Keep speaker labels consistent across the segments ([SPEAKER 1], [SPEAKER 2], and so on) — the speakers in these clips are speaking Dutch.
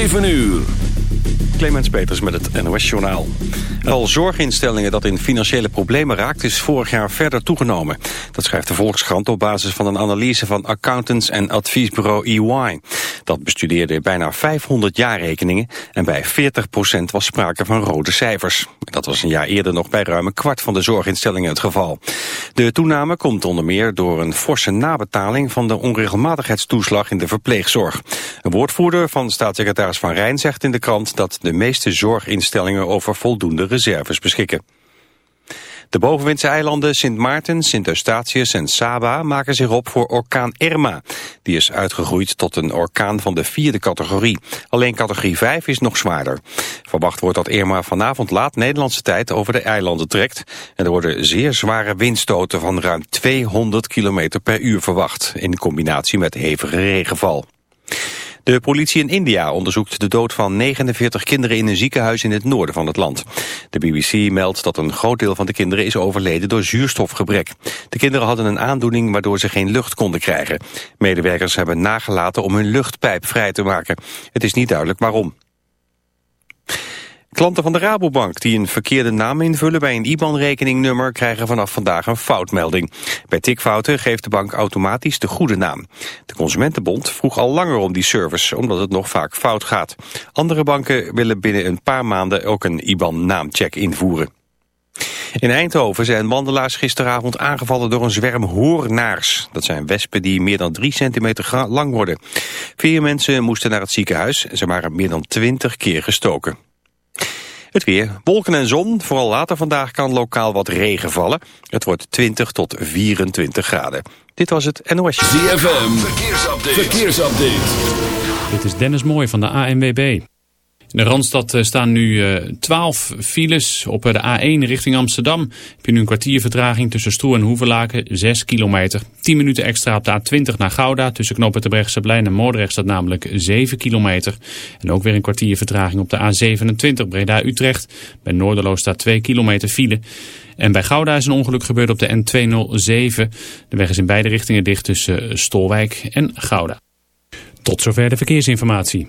[SPEAKER 1] 7 uur.
[SPEAKER 2] Clemens Peters met het NOS-journaal. Al zorginstellingen dat in financiële problemen raakt... is vorig jaar verder toegenomen. Dat schrijft de Volkskrant op basis van een analyse... van accountants en adviesbureau EY. Dat bestudeerde bijna 500 jaarrekeningen... en bij 40% was sprake van rode cijfers. Dat was een jaar eerder nog bij ruim een kwart van de zorginstellingen het geval. De toename komt onder meer door een forse nabetaling... van de onregelmatigheidstoeslag in de verpleegzorg. Een woordvoerder van staatssecretaris Van Rijn zegt in de krant... dat de meeste zorginstellingen over voldoende reserves beschikken. De bovenwindse eilanden Sint Maarten, Sint Eustatius en Saba maken zich op voor orkaan Irma. Die is uitgegroeid tot een orkaan van de vierde categorie. Alleen categorie 5 is nog zwaarder. Verwacht wordt dat Irma vanavond laat Nederlandse tijd over de eilanden trekt. En er worden zeer zware windstoten van ruim 200 km per uur verwacht. In combinatie met hevige regenval. De politie in India onderzoekt de dood van 49 kinderen in een ziekenhuis in het noorden van het land. De BBC meldt dat een groot deel van de kinderen is overleden door zuurstofgebrek. De kinderen hadden een aandoening waardoor ze geen lucht konden krijgen. Medewerkers hebben nagelaten om hun luchtpijp vrij te maken. Het is niet duidelijk waarom. Klanten van de Rabobank die een verkeerde naam invullen bij een IBAN-rekeningnummer krijgen vanaf vandaag een foutmelding. Bij tikfouten geeft de bank automatisch de goede naam. De Consumentenbond vroeg al langer om die service, omdat het nog vaak fout gaat. Andere banken willen binnen een paar maanden ook een IBAN-naamcheck invoeren. In Eindhoven zijn wandelaars gisteravond aangevallen door een zwerm hoornaars. Dat zijn wespen die meer dan drie centimeter lang worden. Vier mensen moesten naar het ziekenhuis. Ze waren meer dan twintig keer gestoken. Het weer. Wolken en zon. Vooral later vandaag kan lokaal wat regen vallen. Het wordt 20 tot 24 graden. Dit was het NOS.
[SPEAKER 1] ZFM. Verkeersupdate. Verkeersupdate.
[SPEAKER 3] Dit is Dennis Mooij van de ANWB. In de Randstad eh, staan nu 12 eh, files. Op eh, de A1 richting Amsterdam heb je nu een kwartier vertraging tussen Stroe en Hoevelaken, 6 kilometer. 10 minuten extra op de A20 naar Gouda. Tussen knoppen Brechtseplein en Moordrecht staat namelijk 7 kilometer. En ook weer een kwartier vertraging op de A27 Breda-Utrecht. Bij Noorderloos staat 2 kilometer file. En bij Gouda is een ongeluk gebeurd op de N207. De weg is in beide richtingen dicht tussen Stolwijk en Gouda. Tot zover de verkeersinformatie.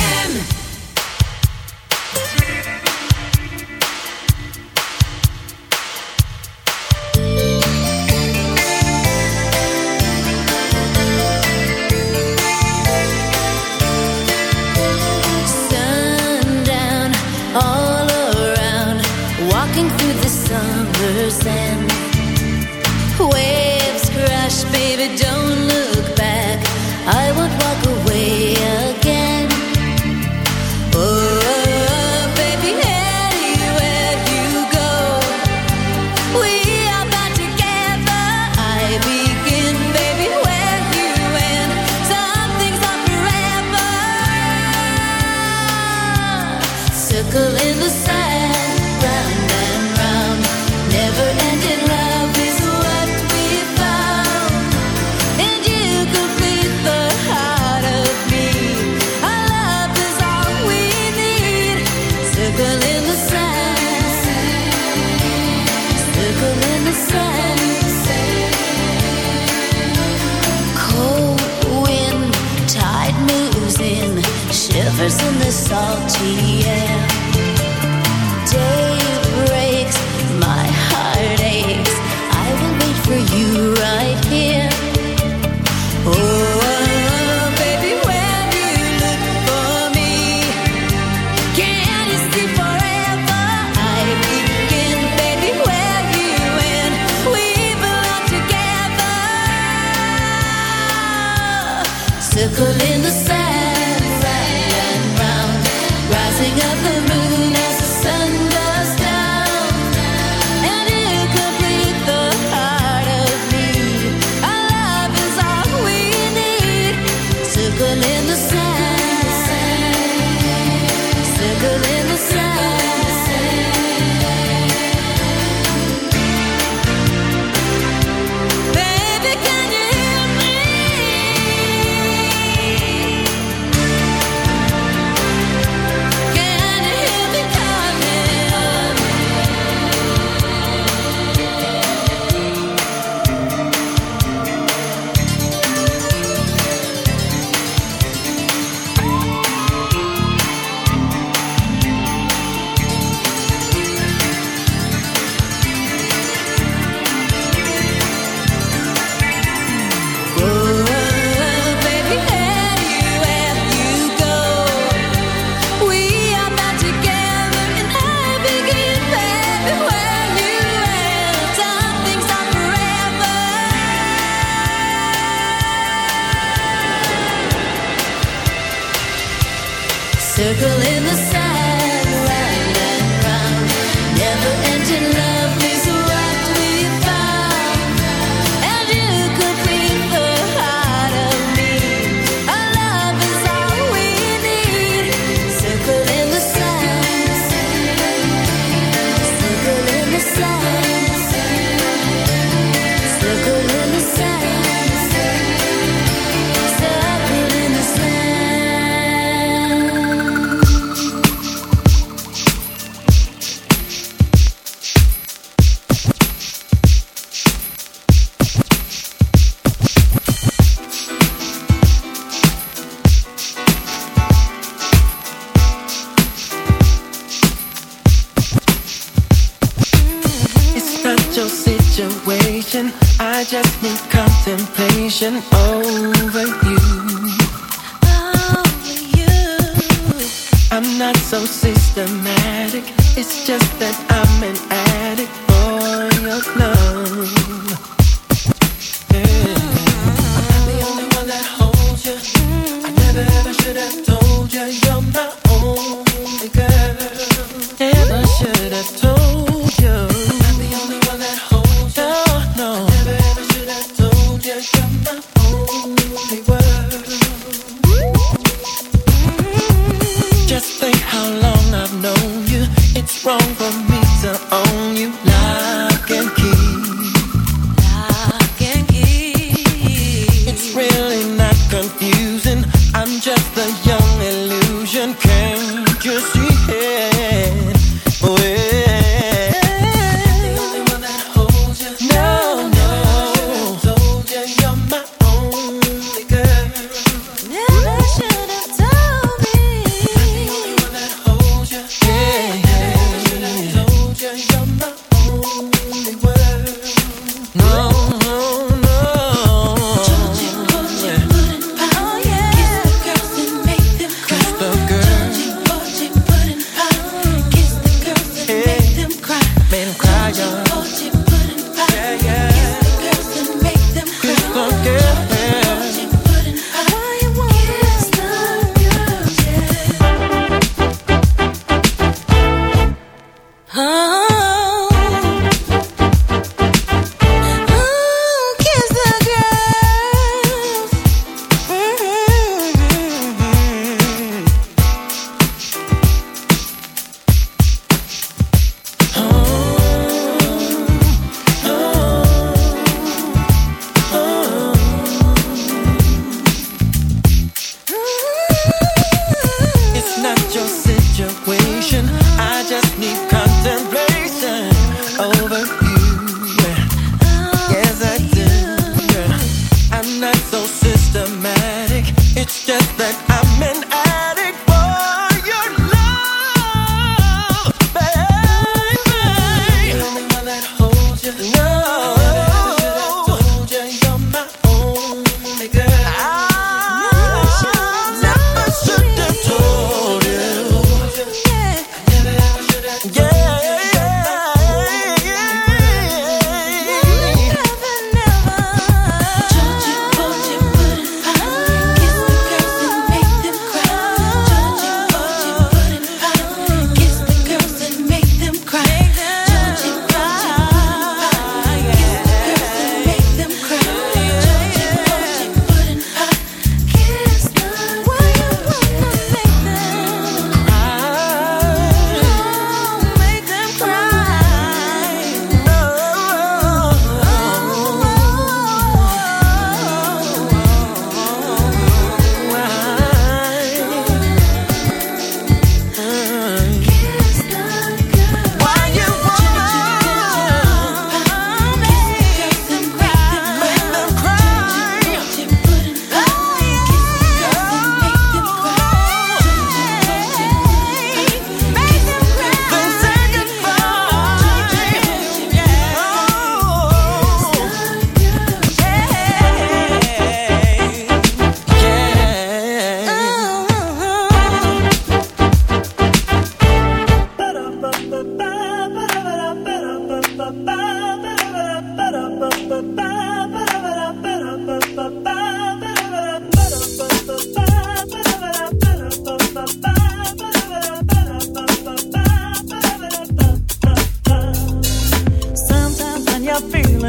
[SPEAKER 4] that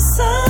[SPEAKER 5] sun.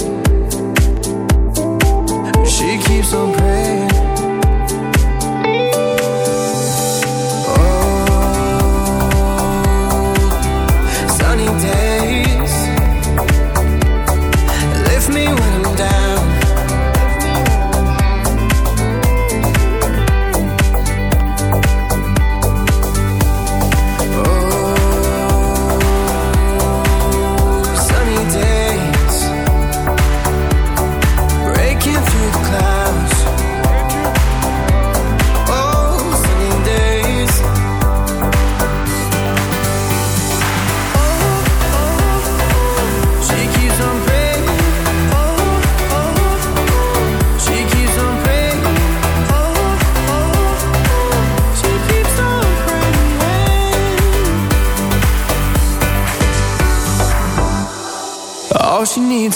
[SPEAKER 6] Keep on praying.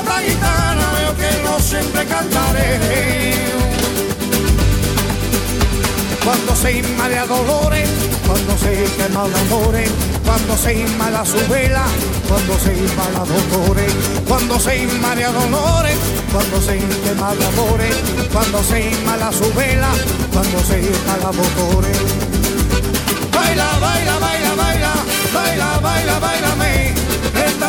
[SPEAKER 7] Esta gitana yo que no siempre cantaré. Cuando se inmala dolores, cuando se quema el amores, cuando se inmala su vela, cuando se inmala dolores, cuando se inmala dolores, cuando se quema el amores, cuando se inmala su vela, cuando se inmala dolores. Baila, baila, baila, baila, baila, baila, bailame,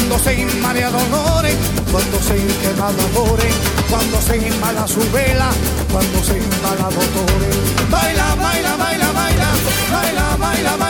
[SPEAKER 7] cuando se inmala dolores, cuando se quema de amores, cuando se inmala su vela, cuando se inmala dolores. Baila, baila, baila, baila, baila, baila, bailame,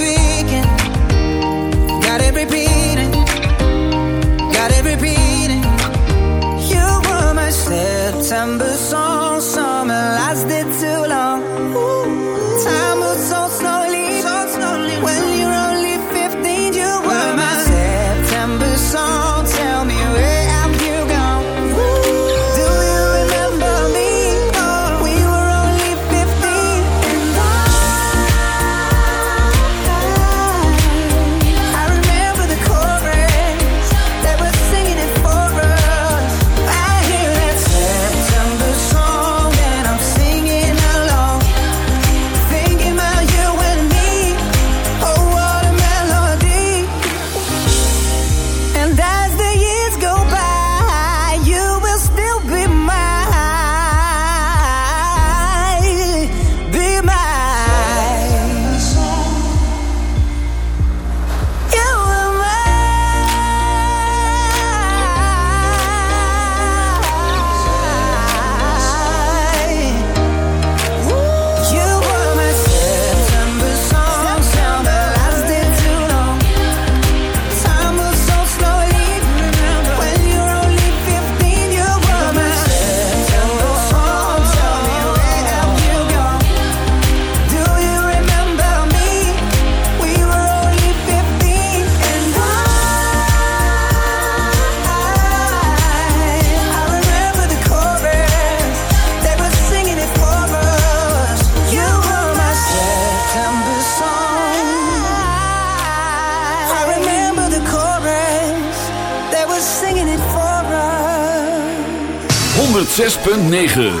[SPEAKER 8] September
[SPEAKER 9] 9.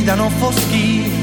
[SPEAKER 9] gridano foschi.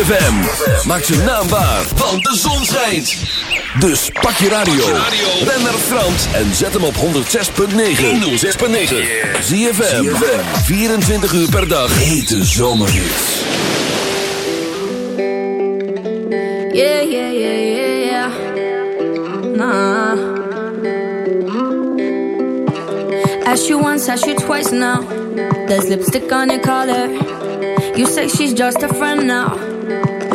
[SPEAKER 8] ZFM. Maak ze naambaar, van de zon schijnt. Dus pak je radio. Ben naar Frans en zet hem op 106.9. 106.9. ZFM. 24 uur per dag. Hete zomerhits.
[SPEAKER 10] Yeah, yeah, yeah, yeah, yeah. Nah. Ask you once, as you twice now. There's lipstick on your collar. You say she's just a friend now.